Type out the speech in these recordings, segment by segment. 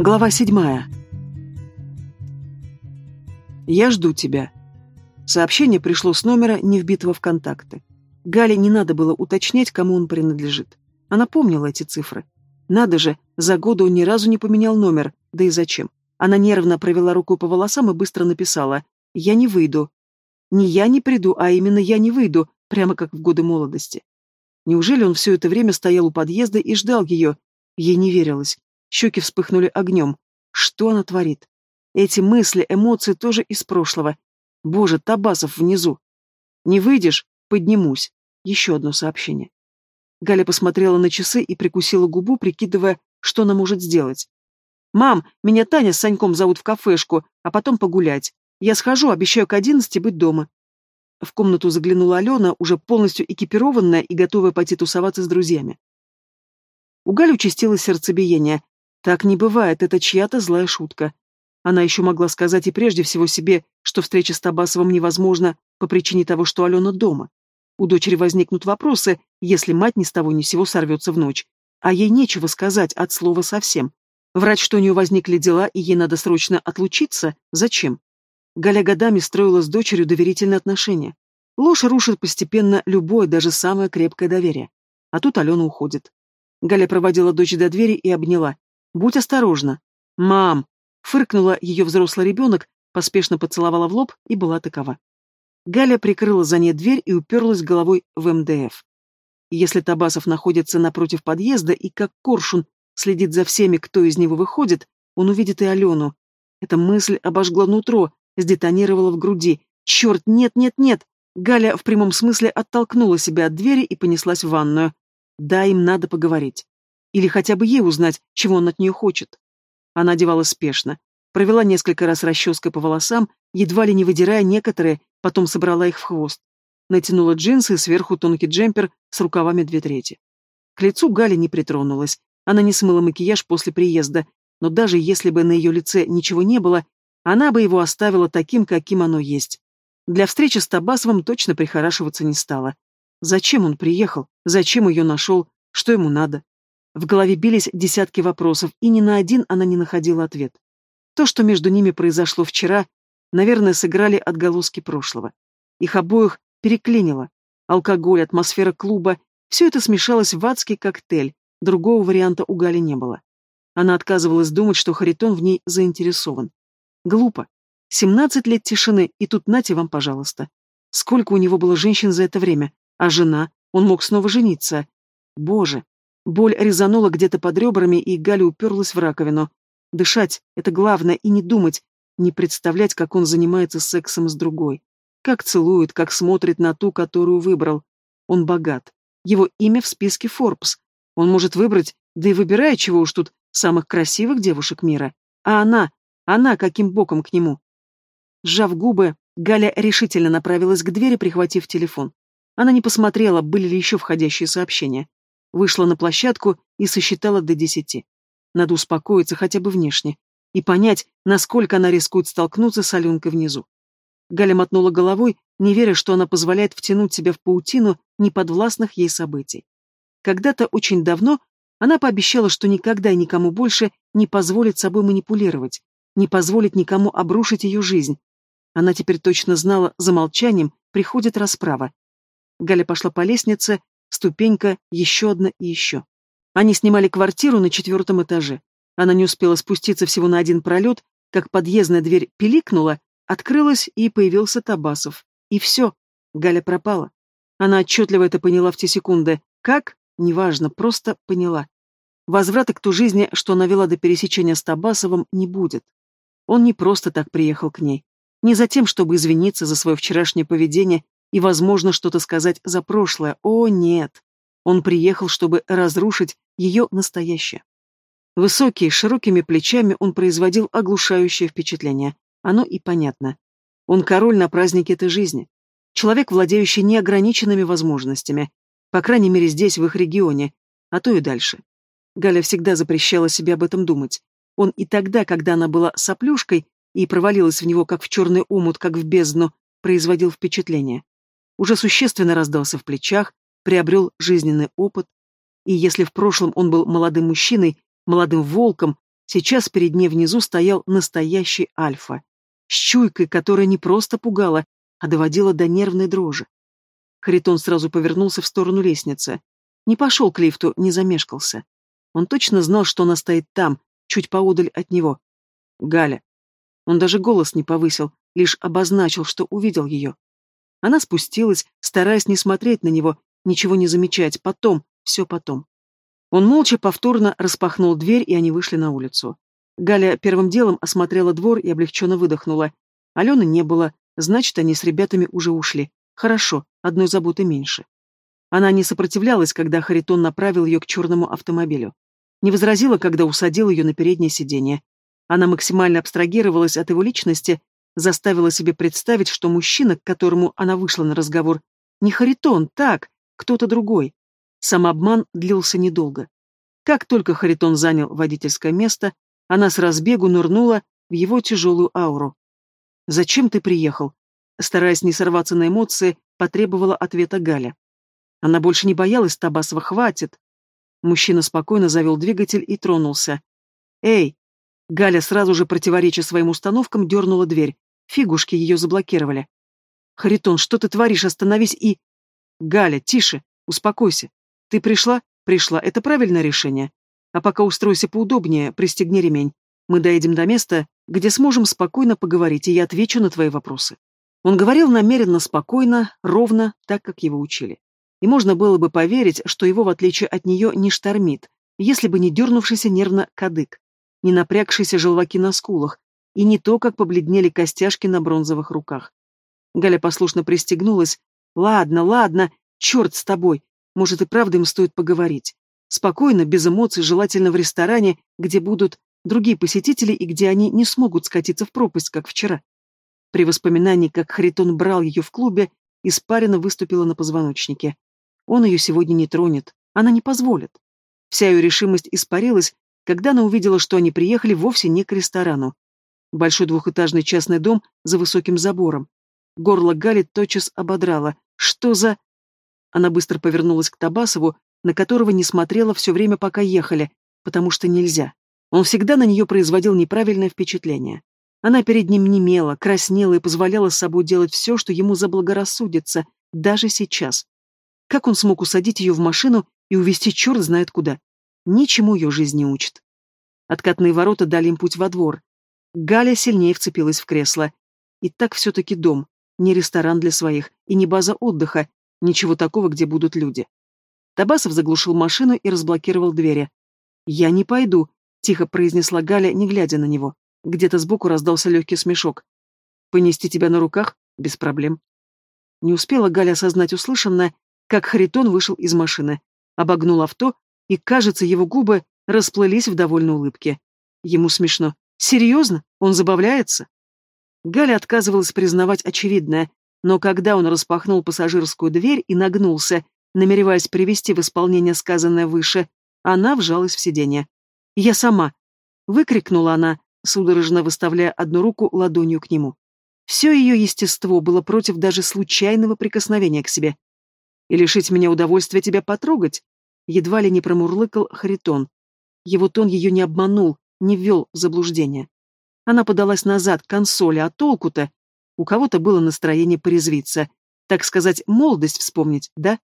Глава седьмая. «Я жду тебя». Сообщение пришло с номера, не вбитого в контакты. Гале не надо было уточнять, кому он принадлежит. Она помнила эти цифры. Надо же, за годы он ни разу не поменял номер, да и зачем. Она нервно провела руку по волосам и быстро написала «Я не выйду». Не я не приду, а именно я не выйду, прямо как в годы молодости. Неужели он все это время стоял у подъезда и ждал ее? Ей не верилось. Щеки вспыхнули огнем. Что она творит? Эти мысли, эмоции тоже из прошлого. Боже, Табасов внизу. Не выйдешь? Поднимусь. Еще одно сообщение. Галя посмотрела на часы и прикусила губу, прикидывая, что она может сделать. «Мам, меня Таня с Саньком зовут в кафешку, а потом погулять. Я схожу, обещаю к одиннадцати быть дома». В комнату заглянула Алена, уже полностью экипированная и готовая пойти тусоваться с друзьями. У Гали участилось сердцебиение. Так не бывает, это чья-то злая шутка. Она еще могла сказать и прежде всего себе, что встреча с Табасовым невозможна по причине того, что Алена дома. У дочери возникнут вопросы, если мать ни с того ни сего сорвется в ночь. А ей нечего сказать от слова совсем. Врать, что у нее возникли дела, и ей надо срочно отлучиться, зачем? Галя годами строила с дочерью доверительные отношения. Ложь рушит постепенно любое, даже самое крепкое доверие. А тут Алена уходит. Галя проводила дочь до двери и обняла. Будь осторожна. Мам! Фыркнула ее взрослый ребенок, поспешно поцеловала в лоб и была такова. Галя прикрыла за ней дверь и уперлась головой в МДФ. Если Табасов находится напротив подъезда и как коршун следит за всеми, кто из него выходит, он увидит и Алену. Эта мысль обожгла нутро, сдетонировала в груди. Черт, нет, нет, нет! Галя в прямом смысле оттолкнула себя от двери и понеслась в ванную. Да, им надо поговорить. Или хотя бы ей узнать, чего он от нее хочет. Она одевалась спешно. Провела несколько раз расческой по волосам, едва ли не выдирая некоторые, потом собрала их в хвост. Натянула джинсы и сверху тонкий джемпер с рукавами две трети. К лицу Галя не притронулась. Она не смыла макияж после приезда, но даже если бы на ее лице ничего не было, она бы его оставила таким, каким оно есть. Для встречи с Табасовым точно прихорашиваться не стала. Зачем он приехал? Зачем ее нашел? Что ему надо? В голове бились десятки вопросов, и ни на один она не находила ответ. То, что между ними произошло вчера, наверное, сыграли отголоски прошлого. Их обоих переклинило. Алкоголь, атмосфера клуба — все это смешалось в адский коктейль, другого варианта у Гали не было. Она отказывалась думать, что Харитон в ней заинтересован. Глупо. Семнадцать лет тишины, и тут нате вам, пожалуйста. Сколько у него было женщин за это время? А жена? Он мог снова жениться. Боже, Боль резанула где-то под ребрами, и Галя уперлась в раковину. Дышать — это главное, и не думать, не представлять, как он занимается сексом с другой. Как целует, как смотрит на ту, которую выбрал. Он богат. Его имя в списке Forbes. Он может выбрать, да и выбирает, чего уж тут, самых красивых девушек мира. А она, она каким боком к нему? Сжав губы, Галя решительно направилась к двери, прихватив телефон. Она не посмотрела, были ли еще входящие сообщения. Вышла на площадку и сосчитала до десяти. Надо успокоиться хотя бы внешне и понять, насколько она рискует столкнуться с Аленкой внизу. Галя мотнула головой, не веря, что она позволяет втянуть себя в паутину неподвластных ей событий. Когда-то очень давно она пообещала, что никогда никому больше не позволит собой манипулировать, не позволит никому обрушить ее жизнь. Она теперь точно знала, за молчанием приходит расправа. Галя пошла по лестнице, Ступенька, еще одна и еще. Они снимали квартиру на четвертом этаже. Она не успела спуститься всего на один пролет, как подъездная дверь пиликнула, открылась и появился Табасов. И все, Галя пропала. Она отчетливо это поняла в те секунды. Как? Неважно, просто поняла. Возврата к ту жизни, что она вела до пересечения с Табасовым, не будет. Он не просто так приехал к ней. Не за тем, чтобы извиниться за свое вчерашнее поведение и, возможно, что-то сказать за прошлое. О, нет. Он приехал, чтобы разрушить ее настоящее. Высокий, широкими плечами он производил оглушающее впечатление. Оно и понятно. Он король на празднике этой жизни. Человек, владеющий неограниченными возможностями. По крайней мере, здесь, в их регионе, а то и дальше. Галя всегда запрещала себе об этом думать. Он и тогда, когда она была соплюшкой и провалилась в него, как в черный омут, как в бездну, производил впечатление уже существенно раздался в плечах, приобрел жизненный опыт. И если в прошлом он был молодым мужчиной, молодым волком, Сейчас перед ней внизу стоял настоящий альфа, с чуйкой, которая не просто пугала, а доводила до нервной дрожи. Харитон сразу повернулся в сторону лестницы. Не пошел к лифту, не замешкался. Он точно знал, что она стоит там, чуть поодаль от него. Галя. Он даже голос не повысил, лишь обозначил, что увидел ее. Она спустилась, стараясь не смотреть на него, ничего не замечать, потом, все потом. Он молча повторно распахнул дверь, и они вышли на улицу. Галя первым делом осмотрела двор и облегченно выдохнула. Алены не было, значит, они с ребятами уже ушли. Хорошо, одной заботы меньше. Она не сопротивлялась, когда Харитон направил ее к черному автомобилю. Не возразила, когда усадил ее на переднее сиденье. Она максимально абстрагировалась от его личности, заставила себе представить, что мужчина, к которому она вышла на разговор, не Харитон, так, кто-то другой. Самообман длился недолго. Как только Харитон занял водительское место, она с разбегу нырнула в его тяжелую ауру. «Зачем ты приехал?» Стараясь не сорваться на эмоции, потребовала ответа Галя. Она больше не боялась Табасова, хватит. Мужчина спокойно завел двигатель и тронулся. «Эй!» Галя сразу же, противореча своим установкам, дернула дверь. Фигушки ее заблокировали. «Харитон, что ты творишь? Остановись и...» «Галя, тише, успокойся. Ты пришла? Пришла. Это правильное решение. А пока устройся поудобнее, пристегни ремень. Мы доедем до места, где сможем спокойно поговорить, и я отвечу на твои вопросы». Он говорил намеренно спокойно, ровно, так, как его учили. И можно было бы поверить, что его, в отличие от нее, не штормит, если бы не дернувшийся нервно кадык, не напрягшиеся желваки на скулах, и не то, как побледнели костяшки на бронзовых руках. Галя послушно пристегнулась. «Ладно, ладно, черт с тобой. Может, и правда им стоит поговорить. Спокойно, без эмоций, желательно в ресторане, где будут другие посетители и где они не смогут скатиться в пропасть, как вчера». При воспоминании, как Харитон брал ее в клубе, испарина выступила на позвоночнике. Он ее сегодня не тронет, она не позволит. Вся ее решимость испарилась, когда она увидела, что они приехали вовсе не к ресторану. Большой двухэтажный частный дом за высоким забором. Горло Гали тотчас ободрало. Что за... Она быстро повернулась к Табасову, на которого не смотрела все время, пока ехали, потому что нельзя. Он всегда на нее производил неправильное впечатление. Она перед ним немела, краснела и позволяла с собой делать все, что ему заблагорассудится, даже сейчас. Как он смог усадить ее в машину и увезти черт знает куда? Ничему ее жизнь не учит. Откатные ворота дали им путь во двор. Галя сильнее вцепилась в кресло. И так все-таки дом, не ресторан для своих, и не база отдыха, ничего такого, где будут люди. Табасов заглушил машину и разблокировал двери. «Я не пойду», — тихо произнесла Галя, не глядя на него. Где-то сбоку раздался легкий смешок. «Понести тебя на руках? Без проблем». Не успела Галя осознать услышанное, как Харитон вышел из машины, обогнул авто, и, кажется, его губы расплылись в довольной улыбке. Ему смешно. Серьезно? Он забавляется? Галя отказывалась признавать очевидное, но когда он распахнул пассажирскую дверь и нагнулся, намереваясь привести в исполнение сказанное выше, она вжалась в сиденье. «Я сама!» — выкрикнула она, судорожно выставляя одну руку ладонью к нему. Все ее естество было против даже случайного прикосновения к себе и лишить меня удовольствия тебя потрогать?» Едва ли не промурлыкал Харитон. Его тон ее не обманул, не ввел в заблуждение. Она подалась назад к консоли, а толку-то? У кого-то было настроение порезвиться. Так сказать, молодость вспомнить, да?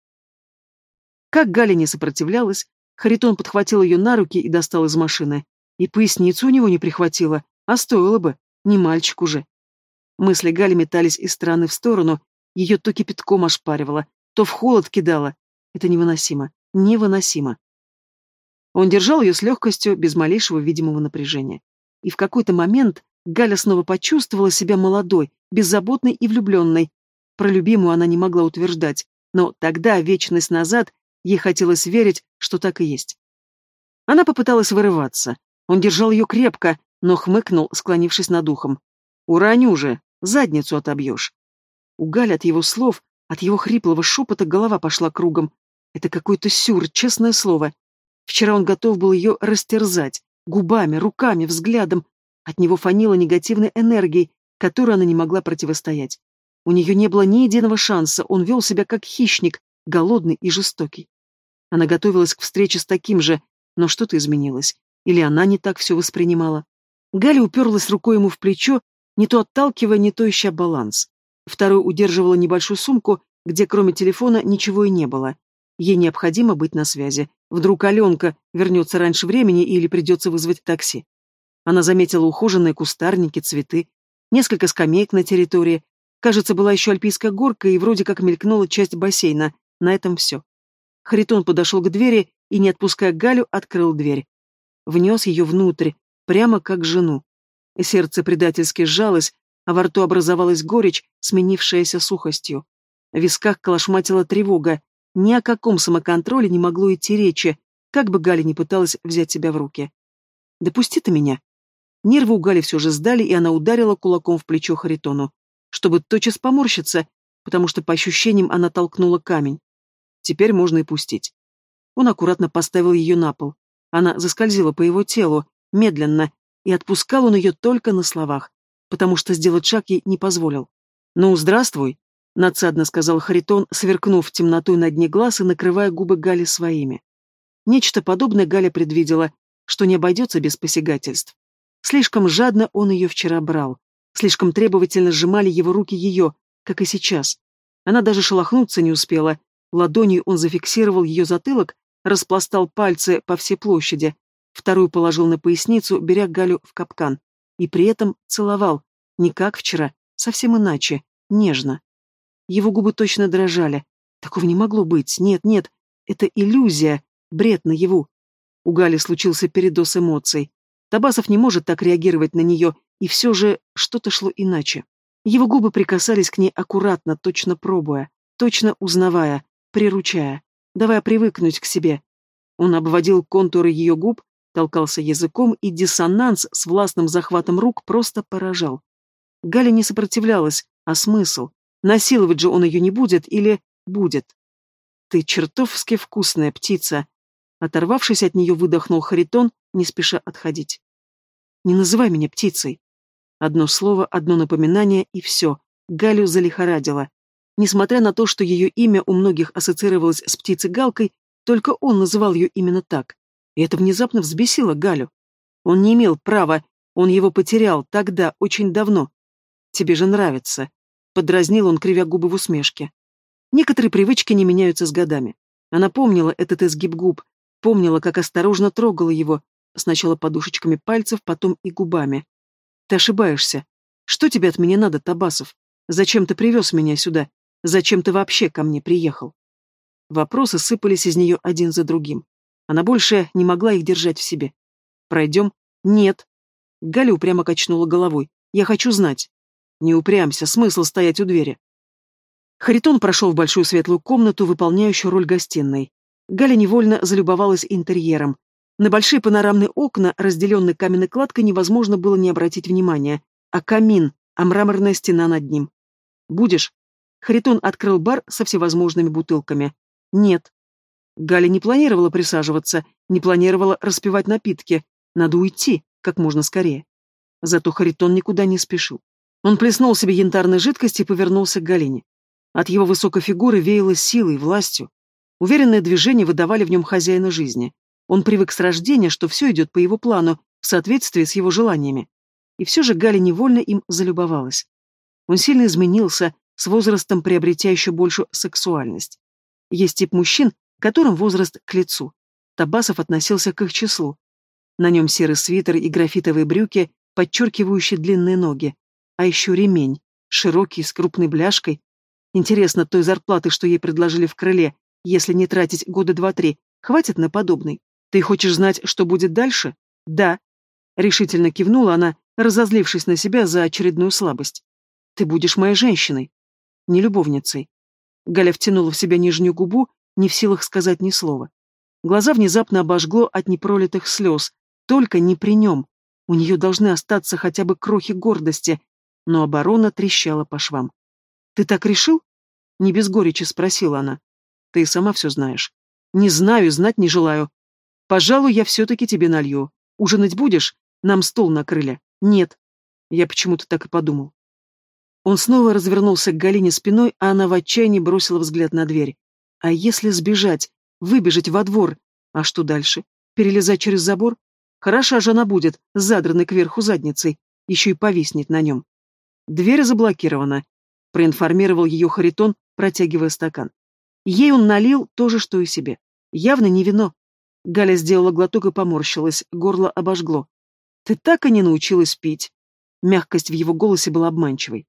Как Галя не сопротивлялась, Харитон подхватил ее на руки и достал из машины. И поясницу у него не прихватило, а стоило бы, не мальчик уже. Мысли Гали метались из стороны в сторону, ее то кипятком ошпаривало, то в холод кидала. Это невыносимо. Невыносимо. Он держал ее с легкостью, без малейшего видимого напряжения. И в какой-то момент Галя снова почувствовала себя молодой, беззаботной и влюбленной. Про любимую она не могла утверждать, но тогда, вечность назад, ей хотелось верить, что так и есть. Она попыталась вырываться. Он держал ее крепко, но хмыкнул, склонившись над ухом. «Уроню же, задницу отобьешь». У Галя от его слов от его хриплого шепота голова пошла кругом. Это какой-то сюр, честное слово. Вчера он готов был ее растерзать. Губами, руками, взглядом. От него фанило негативной энергией, которой она не могла противостоять. У нее не было ни единого шанса, он вел себя как хищник, голодный и жестокий. Она готовилась к встрече с таким же, но что-то изменилось. Или она не так все воспринимала? Галя уперлась рукой ему в плечо, не то отталкивая, не то ища баланс. Второй удерживала небольшую сумку, где кроме телефона ничего и не было. Ей необходимо быть на связи. Вдруг Аленка вернется раньше времени или придется вызвать такси. Она заметила ухоженные кустарники, цветы, несколько скамеек на территории. Кажется, была еще альпийская горка и вроде как мелькнула часть бассейна. На этом все. Харитон подошел к двери и, не отпуская Галю, открыл дверь. Внес ее внутрь, прямо как жену. Сердце предательски сжалось, а во рту образовалась горечь, сменившаяся сухостью. В висках колошматила тревога. Ни о каком самоконтроле не могло идти речи, как бы Галя ни пыталась взять себя в руки. «Допусти ты меня». Нервы у Гали все же сдали, и она ударила кулаком в плечо Харитону, чтобы тотчас поморщиться, потому что по ощущениям она толкнула камень. Теперь можно и пустить. Он аккуратно поставил ее на пол. Она заскользила по его телу, медленно, и отпускал он ее только на словах, потому что сделать шаг ей не позволил. «Ну, здравствуй», — надсадно сказал Харитон, сверкнув темнотой на дне глаз и накрывая губы Гали своими. Нечто подобное Галя предвидела, что не обойдется без посягательств. Слишком жадно он ее вчера брал, слишком требовательно сжимали его руки ее, как и сейчас. Она даже шелохнуться не успела, ладонью он зафиксировал ее затылок, распластал пальцы по всей площади, вторую положил на поясницу, беря Галю в капкан, и при этом целовал, не как вчера, совсем иначе, нежно. Его губы точно дрожали. Такого не могло быть. Нет, нет, это иллюзия, бред наяву. У Гали случился передоз эмоций. Табасов не может так реагировать на нее, и все же что-то шло иначе. Его губы прикасались к ней аккуратно, точно пробуя, точно узнавая, приручая, давая привыкнуть к себе. Он обводил контуры ее губ, толкался языком, и диссонанс с властным захватом рук просто поражал. Галя не сопротивлялась, а смысл? Насиловать же он ее не будет или будет? Ты чертовски вкусная птица. Оторвавшись от нее, выдохнул Харитон, не спеша отходить. Не называй меня птицей. Одно слово, одно напоминание, и все. Галю залихорадило. Несмотря на то, что ее имя у многих ассоциировалось с птицей-галкой, только он называл ее именно так. И это внезапно взбесило Галю. Он не имел права, он его потерял тогда, очень давно. Тебе же нравится. Подразнил он, кривя губы в усмешке. Некоторые привычки не меняются с годами. Она помнила этот изгиб губ, помнила, как осторожно трогала его, сначала подушечками пальцев, потом и губами. Ты ошибаешься. Что тебе от меня надо, Табасов? Зачем ты привез меня сюда? Зачем ты вообще ко мне приехал? Вопросы сыпались из нее один за другим. Она больше не могла их держать в себе. «Пройдем?» «Нет». Галя упрямо качнула головой. «Я хочу знать». «Не упрямься, смысл стоять у двери». Харитон прошел в большую светлую комнату, выполняющую роль гостиной. Галя невольно залюбовалась интерьером. На большие панорамные окна, разделенные каменной кладкой, невозможно было не обратить внимания. А камин, а мраморная стена над ним. «Будешь?» Харитон открыл бар со всевозможными бутылками. «Нет». Галя не планировала присаживаться, не планировала распивать напитки. Надо уйти, как можно скорее. Зато Харитон никуда не спешил. Он плеснул себе янтарной жидкости и повернулся к Галине. От его высокой фигуры веяло силой, властью. Уверенные движения выдавали в нем хозяина жизни. Он привык с рождения, что все идет по его плану, в соответствии с его желаниями. И все же Галя невольно им залюбовалась. Он сильно изменился, с возрастом приобретя еще большую сексуальность. Есть тип мужчин, которым возраст к лицу. Табасов относился к их числу. На нем серый свитер и графитовые брюки, подчеркивающие длинные ноги. А еще ремень, широкий, с крупной бляшкой. Интересно, той зарплаты, что ей предложили в крыле, если не тратить года два-три, хватит на подобный? Ты хочешь знать, что будет дальше? Да. Решительно кивнула она, разозлившись на себя за очередную слабость. Ты будешь моей женщиной. Не любовницей. Галя втянула в себя нижнюю губу, не в силах сказать ни слова. Глаза внезапно обожгло от непролитых слез, только не при нем. У нее должны остаться хотя бы крохи гордости, но оборона трещала по швам. «Ты так решил?» Не без горечи спросила она. «Ты и сама все знаешь». «Не знаю, знать не желаю. Пожалуй, я все-таки тебе налью. Ужинать будешь? Нам стол накрыли». «Нет». Я почему-то так и подумал. Он снова развернулся к Галине спиной, а она в отчаянии бросила взгляд на дверь. А если сбежать, выбежать во двор? А что дальше? Перелезать через забор? Хороша же она будет, задранной кверху задницей, еще и повиснет на нем. Дверь заблокирована, проинформировал ее Харитон, протягивая стакан. Ей он налил то же, что и себе. Явно не вино. Галя сделала глоток и поморщилась, горло обожгло. «Ты так и не научилась пить». Мягкость в его голосе была обманчивой.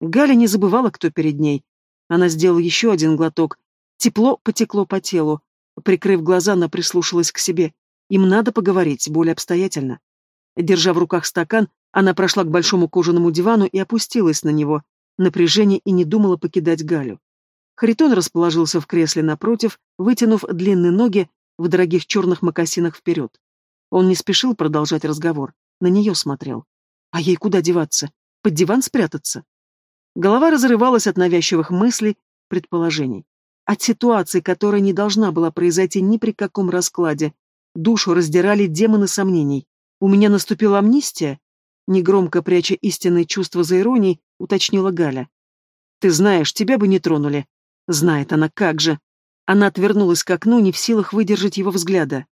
Галя не забывала, кто перед ней. Она сделала еще один глоток. Тепло потекло по телу. Прикрыв глаза, она прислушалась к себе. Им надо поговорить более обстоятельно. Держа в руках стакан, она прошла к большому кожаному дивану и опустилась на него. Напряжение и не думала покидать Галю. Харитон расположился в кресле напротив, вытянув длинные ноги в дорогих черных мокасинах вперед. Он не спешил продолжать разговор, на нее смотрел. А ей куда деваться? Под диван спрятаться? Голова разрывалась от навязчивых мыслей, предположений. От ситуации, которая не должна была произойти ни при каком раскладе. Душу раздирали демоны сомнений. «У меня наступила амнистия?» Негромко пряча истинные чувства за иронией, уточнила Галя. «Ты знаешь, тебя бы не тронули». Знает она, как же. Она отвернулась к окну, не в силах выдержать его взгляда.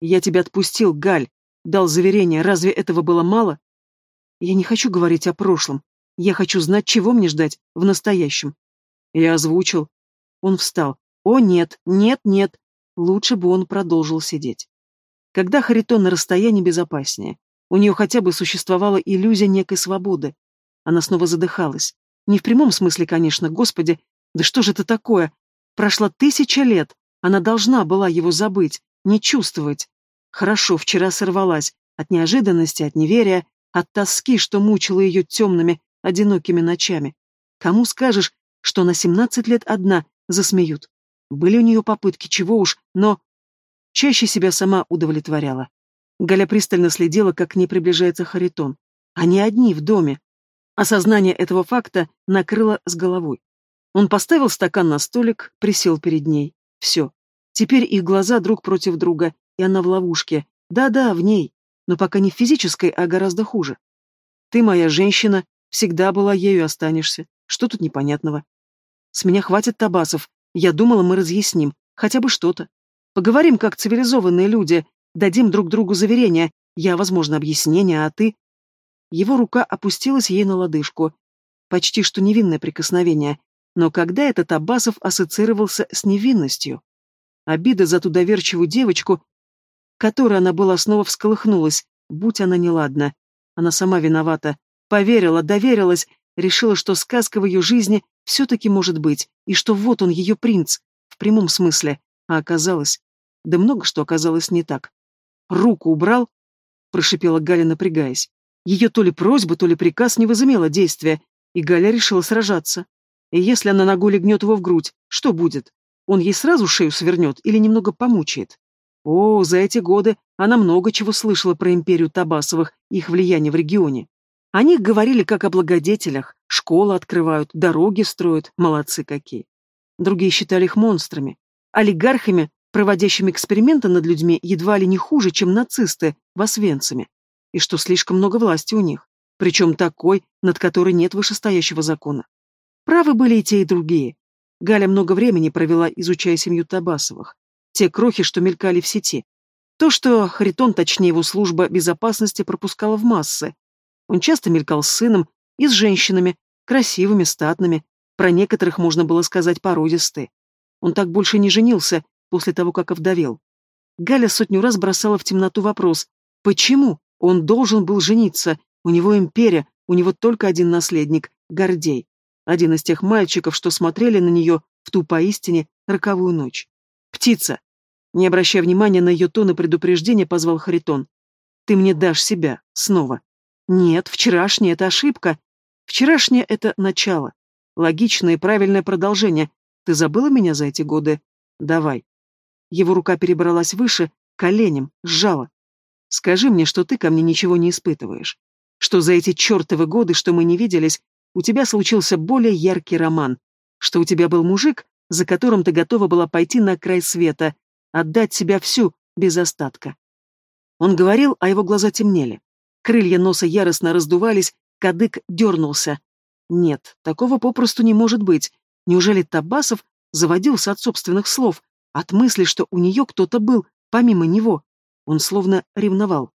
«Я тебя отпустил, Галь. Дал заверение. Разве этого было мало?» «Я не хочу говорить о прошлом. Я хочу знать, чего мне ждать в настоящем». Я озвучил. Он встал. «О, нет, нет, нет». Лучше бы он продолжил сидеть. Когда Харитон на расстоянии безопаснее, у нее хотя бы существовала иллюзия некой свободы. Она снова задыхалась. Не в прямом смысле, конечно, господи, да что же это такое? Прошла тысяча лет, она должна была его забыть, не чувствовать. Хорошо, вчера сорвалась, от неожиданности, от неверия, от тоски, что мучила ее темными, одинокими ночами. Кому скажешь, что на семнадцать лет одна, засмеют. Были у нее попытки, чего уж, но... Чаще себя сама удовлетворяла. Галя пристально следила, как к ней приближается Харитон. Они одни в доме. Осознание этого факта накрыло с головой. Он поставил стакан на столик, присел перед ней. Все. Теперь их глаза друг против друга, и она в ловушке. Да-да, в ней. Но пока не в физической, а гораздо хуже. Ты моя женщина, всегда была ею останешься. Что тут непонятного? С меня хватит табасов. Я думала, мы разъясним. Хотя бы что-то. Поговорим как цивилизованные люди, дадим друг другу заверения. Я, возможно, объяснение, а ты... Его рука опустилась ей на лодыжку. Почти что невинное прикосновение, но когда этот Аббасов ассоциировался с невинностью? Обида за ту доверчивую девочку, которой она была, снова всколыхнулась, будь она неладна. Она сама виновата. Поверила, доверилась, решила, что сказка в ее жизни все-таки может быть, и что вот он, ее принц, в прямом смысле. А оказалось... Да много что оказалось не так. «Руку убрал?» — прошипела Галя, напрягаясь. Ее то ли просьба, то ли приказ не возымело действия, и Галя решила сражаться. И если она ногой легнет его в грудь, что будет? Он ей сразу шею свернет или немного помучает? О, за эти годы она много чего слышала про империю Табасовых и их влияние в регионе. О них говорили как о благодетелях, школы открывают, дороги строят, молодцы какие. Другие считали их монстрами, олигархами, проводящими эксперименты над людьми едва ли не хуже, чем нацисты в Освенциме, и что слишком много власти у них, причем такой, над которой нет вышестоящего закона. Правы были и те, и другие. Галя много времени провела, изучая семью Табасовых. Те крохи, что мелькали в сети. То, что Харитон, точнее его служба безопасности, пропускала в массы. Он часто мелькал с сыном и с женщинами, красивыми, статными, про некоторых можно было сказать породистые. Он так больше не женился после того, как овдовел. Галя сотню раз бросала в темноту вопрос, почему он должен был жениться, у него империя, у него только один наследник, Гордей. Один из тех мальчиков, что смотрели на нее в ту поистине роковую ночь. «Птица!» Не обращая внимания на ее тон и предупреждение, позвал Харитон. «Ты мне дашь себя. Снова». «Нет, вчерашняя — это ошибка. Вчерашнее — это начало. Логичное и правильное продолжение. Ты забыла меня за эти годы? Давай». Его рука перебралась выше, коленем, сжала. «Скажи мне, что ты ко мне ничего не испытываешь. Что за эти чертовы годы, что мы не виделись, у тебя случился более яркий роман, что у тебя был мужик, за которым ты готова была пойти на край света, отдать себя всю, без остатка. Он говорил, а его глаза темнели. Крылья носа яростно раздувались, кадык дернулся. Нет, такого попросту не может быть. Неужели Табасов заводился от собственных слов, от мысли, что у нее кто-то был, помимо него? Он словно ревновал.